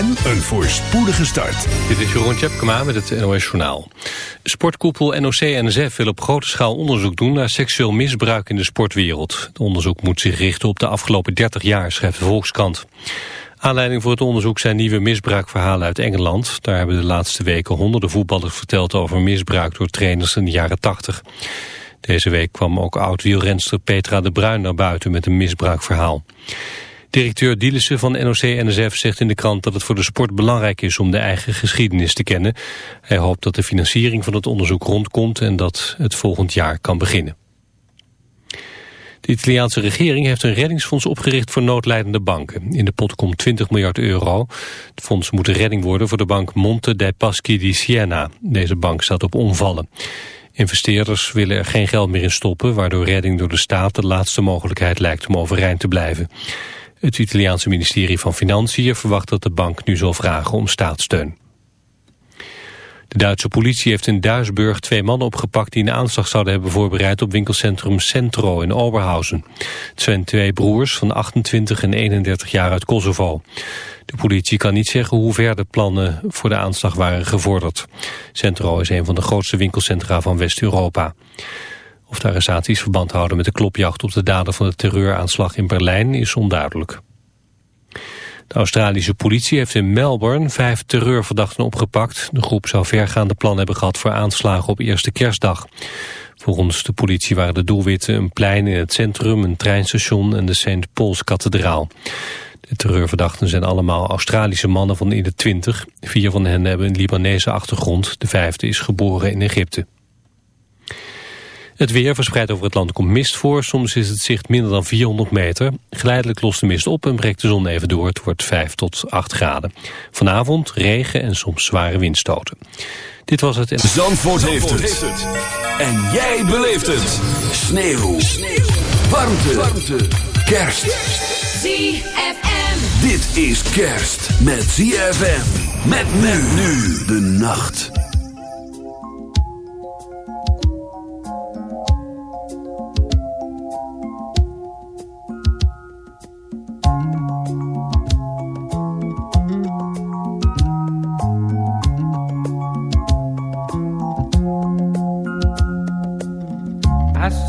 en een voorspoedige start. Dit is Jeroen Tjepkema met het NOS Journaal. Sportkoepel NOC-NSF wil op grote schaal onderzoek doen naar seksueel misbruik in de sportwereld. Het onderzoek moet zich richten op de afgelopen 30 jaar, schrijft de. Aanleiding voor het onderzoek zijn nieuwe misbruikverhalen uit Engeland. Daar hebben de laatste weken honderden voetballers verteld over misbruik door trainers in de jaren 80. Deze week kwam ook oud-wielrenster Petra de Bruin naar buiten met een misbruikverhaal. Directeur Dielissen van NOC-NSF zegt in de krant dat het voor de sport belangrijk is om de eigen geschiedenis te kennen. Hij hoopt dat de financiering van het onderzoek rondkomt en dat het volgend jaar kan beginnen. De Italiaanse regering heeft een reddingsfonds opgericht voor noodlijdende banken. In de pot komt 20 miljard euro. Het fonds moet redding worden voor de bank Monte dei Paschi di Siena. Deze bank staat op omvallen. Investeerders willen er geen geld meer in stoppen... waardoor redding door de staat de laatste mogelijkheid lijkt om overeind te blijven. Het Italiaanse ministerie van Financiën verwacht dat de bank nu zal vragen om staatssteun. De Duitse politie heeft in Duisburg twee mannen opgepakt die een aanslag zouden hebben voorbereid op winkelcentrum Centro in Oberhausen. Het zijn twee broers van 28 en 31 jaar uit Kosovo. De politie kan niet zeggen hoe ver de plannen voor de aanslag waren gevorderd. Centro is een van de grootste winkelcentra van West-Europa. Of de arrestaties verband houden met de klopjacht op de dader van de terreuraanslag in Berlijn is onduidelijk. De Australische politie heeft in Melbourne vijf terreurverdachten opgepakt. De groep zou vergaande plannen hebben gehad voor aanslagen op eerste kerstdag. Volgens de politie waren de doelwitten een plein in het centrum, een treinstation en de St. Paul's kathedraal. De terreurverdachten zijn allemaal Australische mannen van in de twintig. Vier van hen hebben een Libanese achtergrond. De vijfde is geboren in Egypte. Het weer verspreid over het land komt mist voor. Soms is het zicht minder dan 400 meter. Geleidelijk lost de mist op en breekt de zon even door. Het wordt 5 tot 8 graden. Vanavond regen en soms zware windstoten. Dit was het... Zandvoort, heeft, het. En jij beleeft het. Sneeuw. Sneeuw. Warmte. Warmte. Kerst. ZFM. Dit is kerst met ZFM. Met men nu de nacht.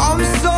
I'm so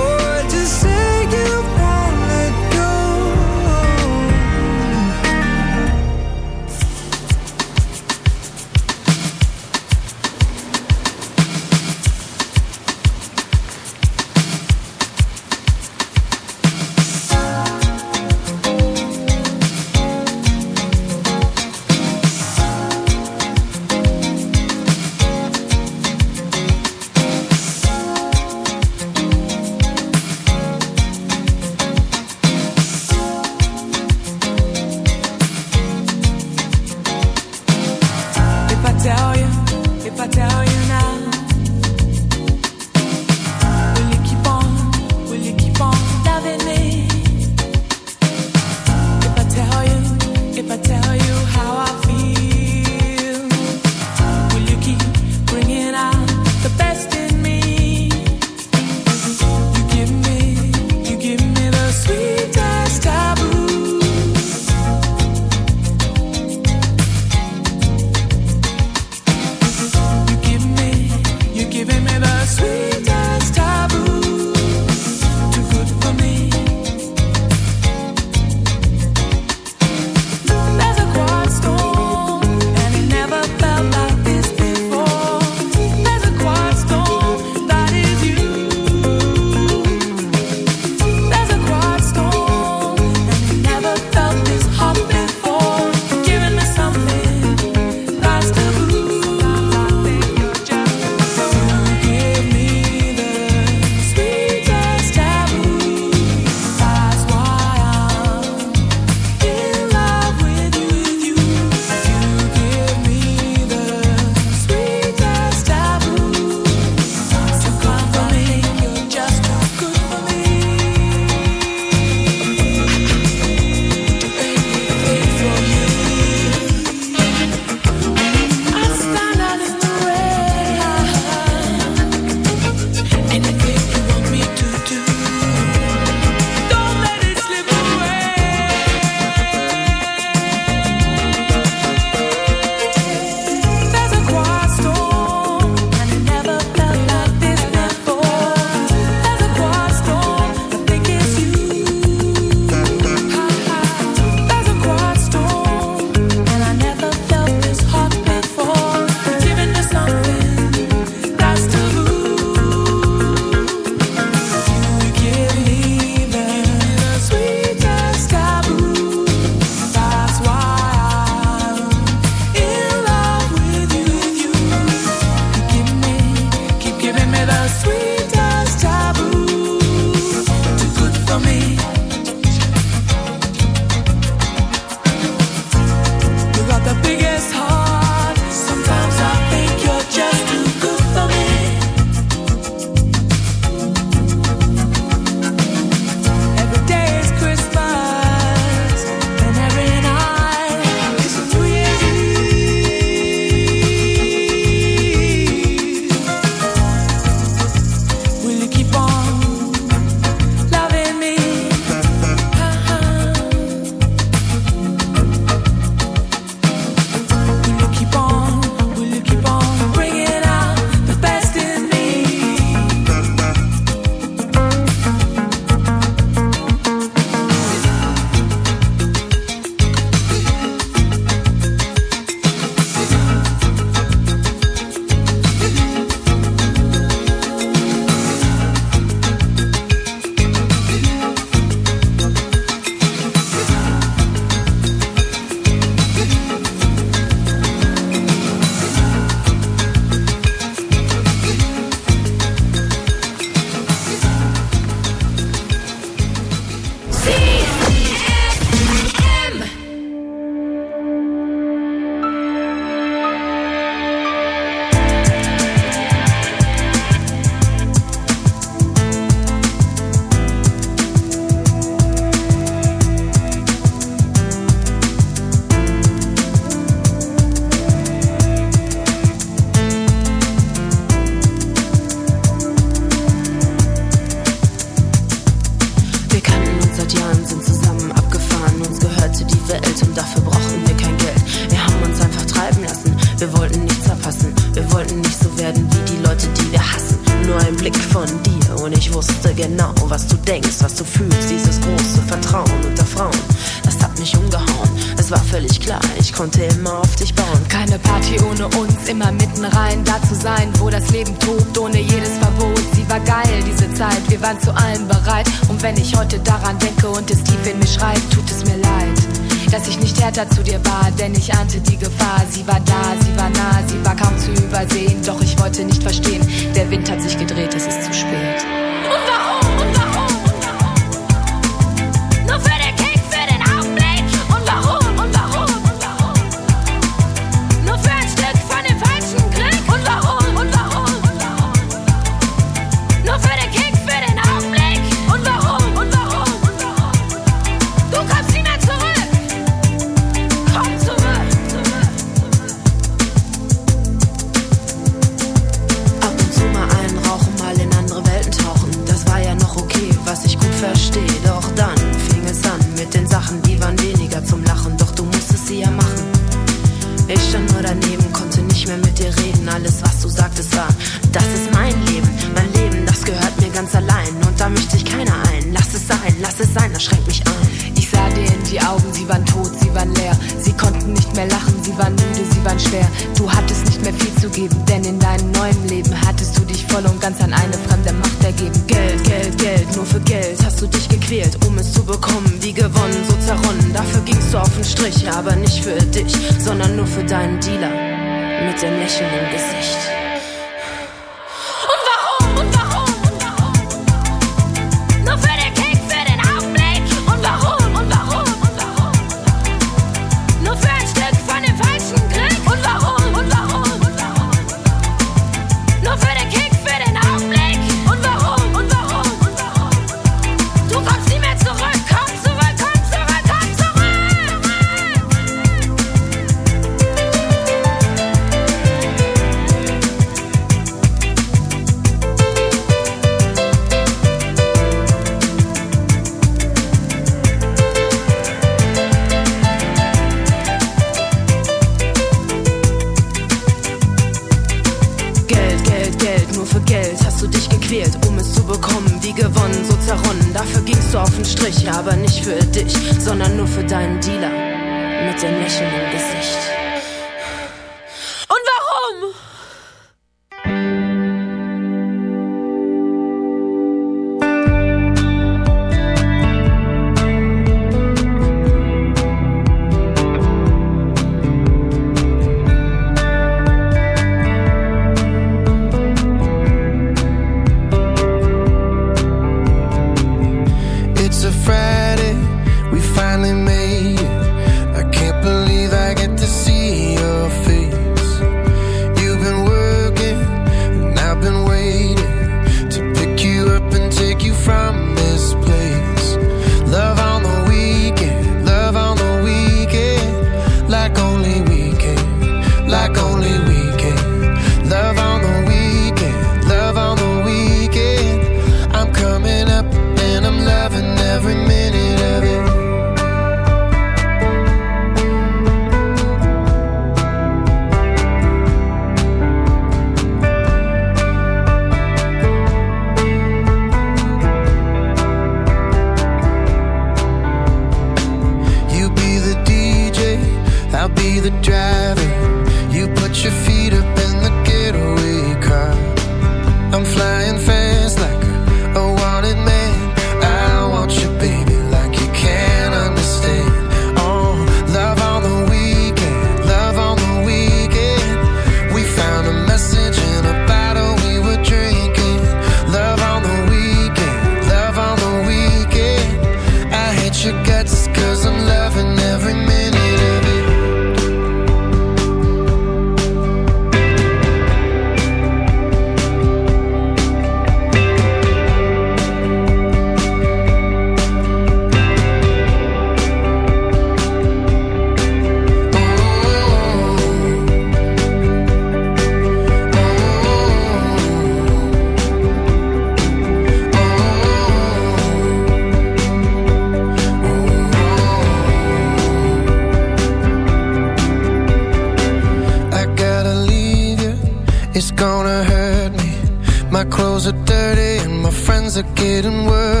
Are getting worried.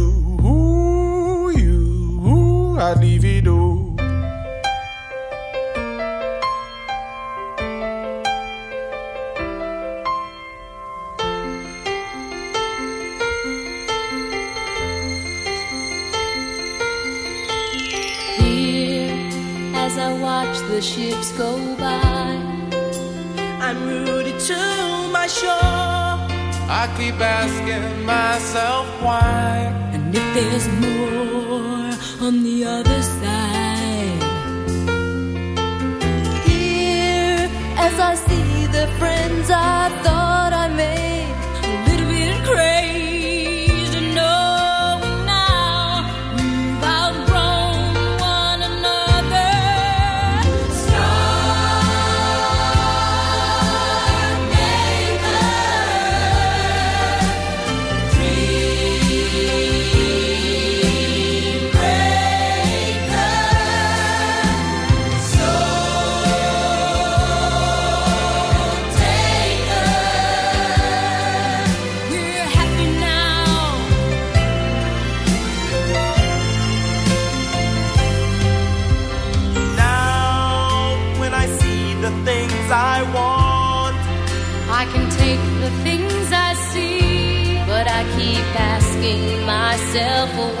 ooh, I'd leave it all. Here, as I watch the ships go by, I'm rooted to my shore. I keep asking myself why. and if there's more on the other side. Here, as I see the friends I thought myself why.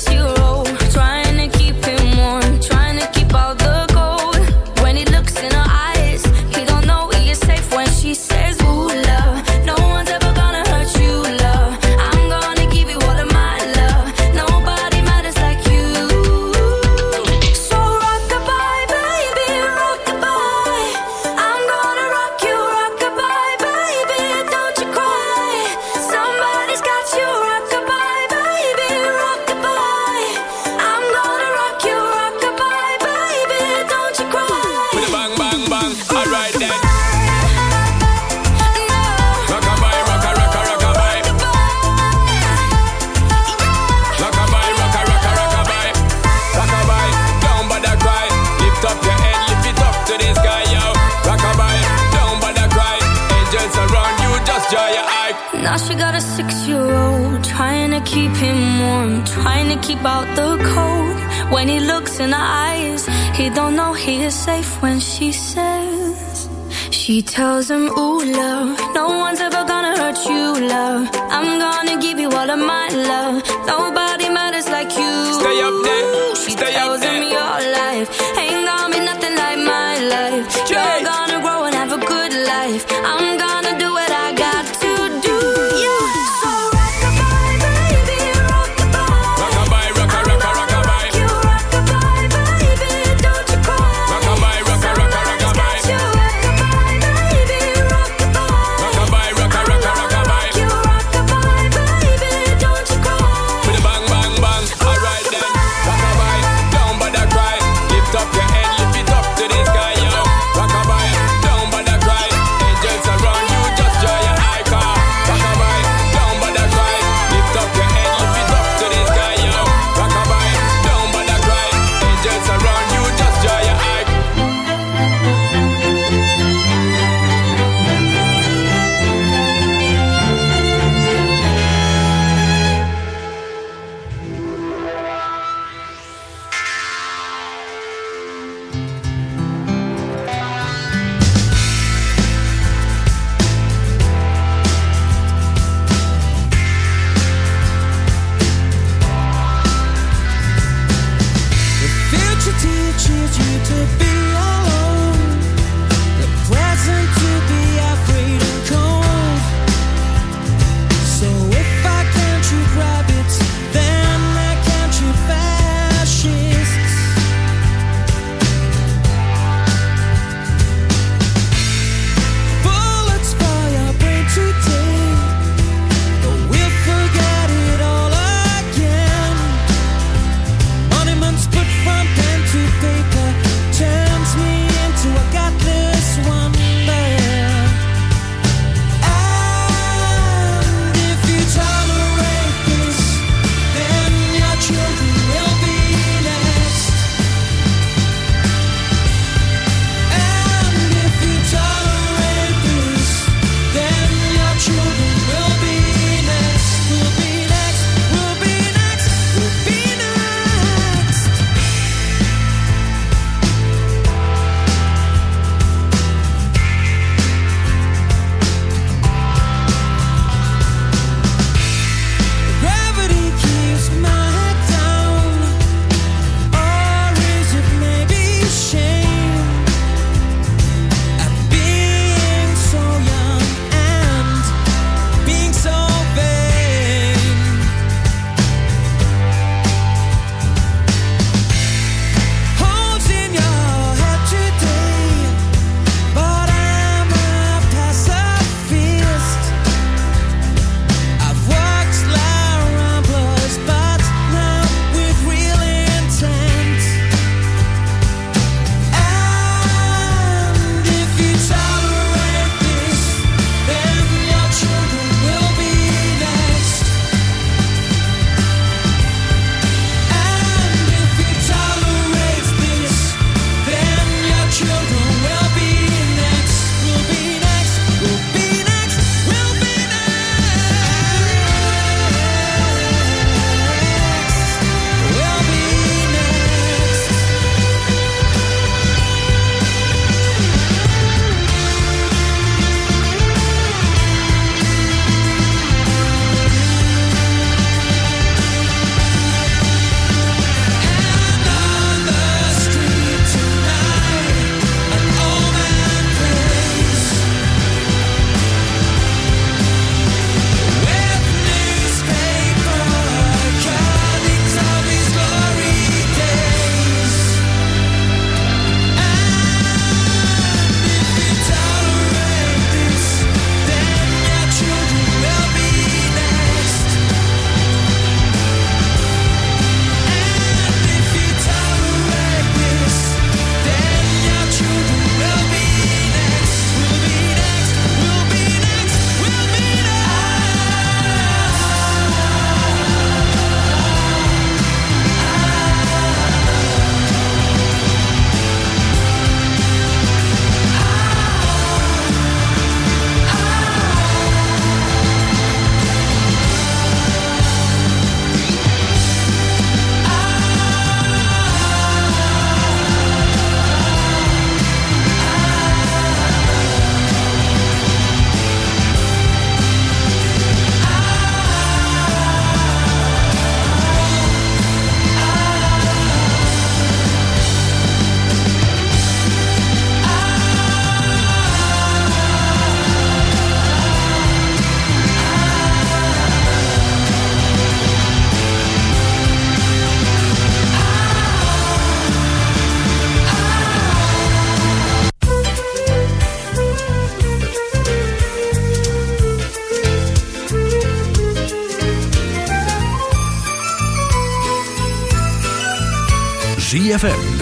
of my love. Nobody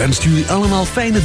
wenst jullie allemaal fijne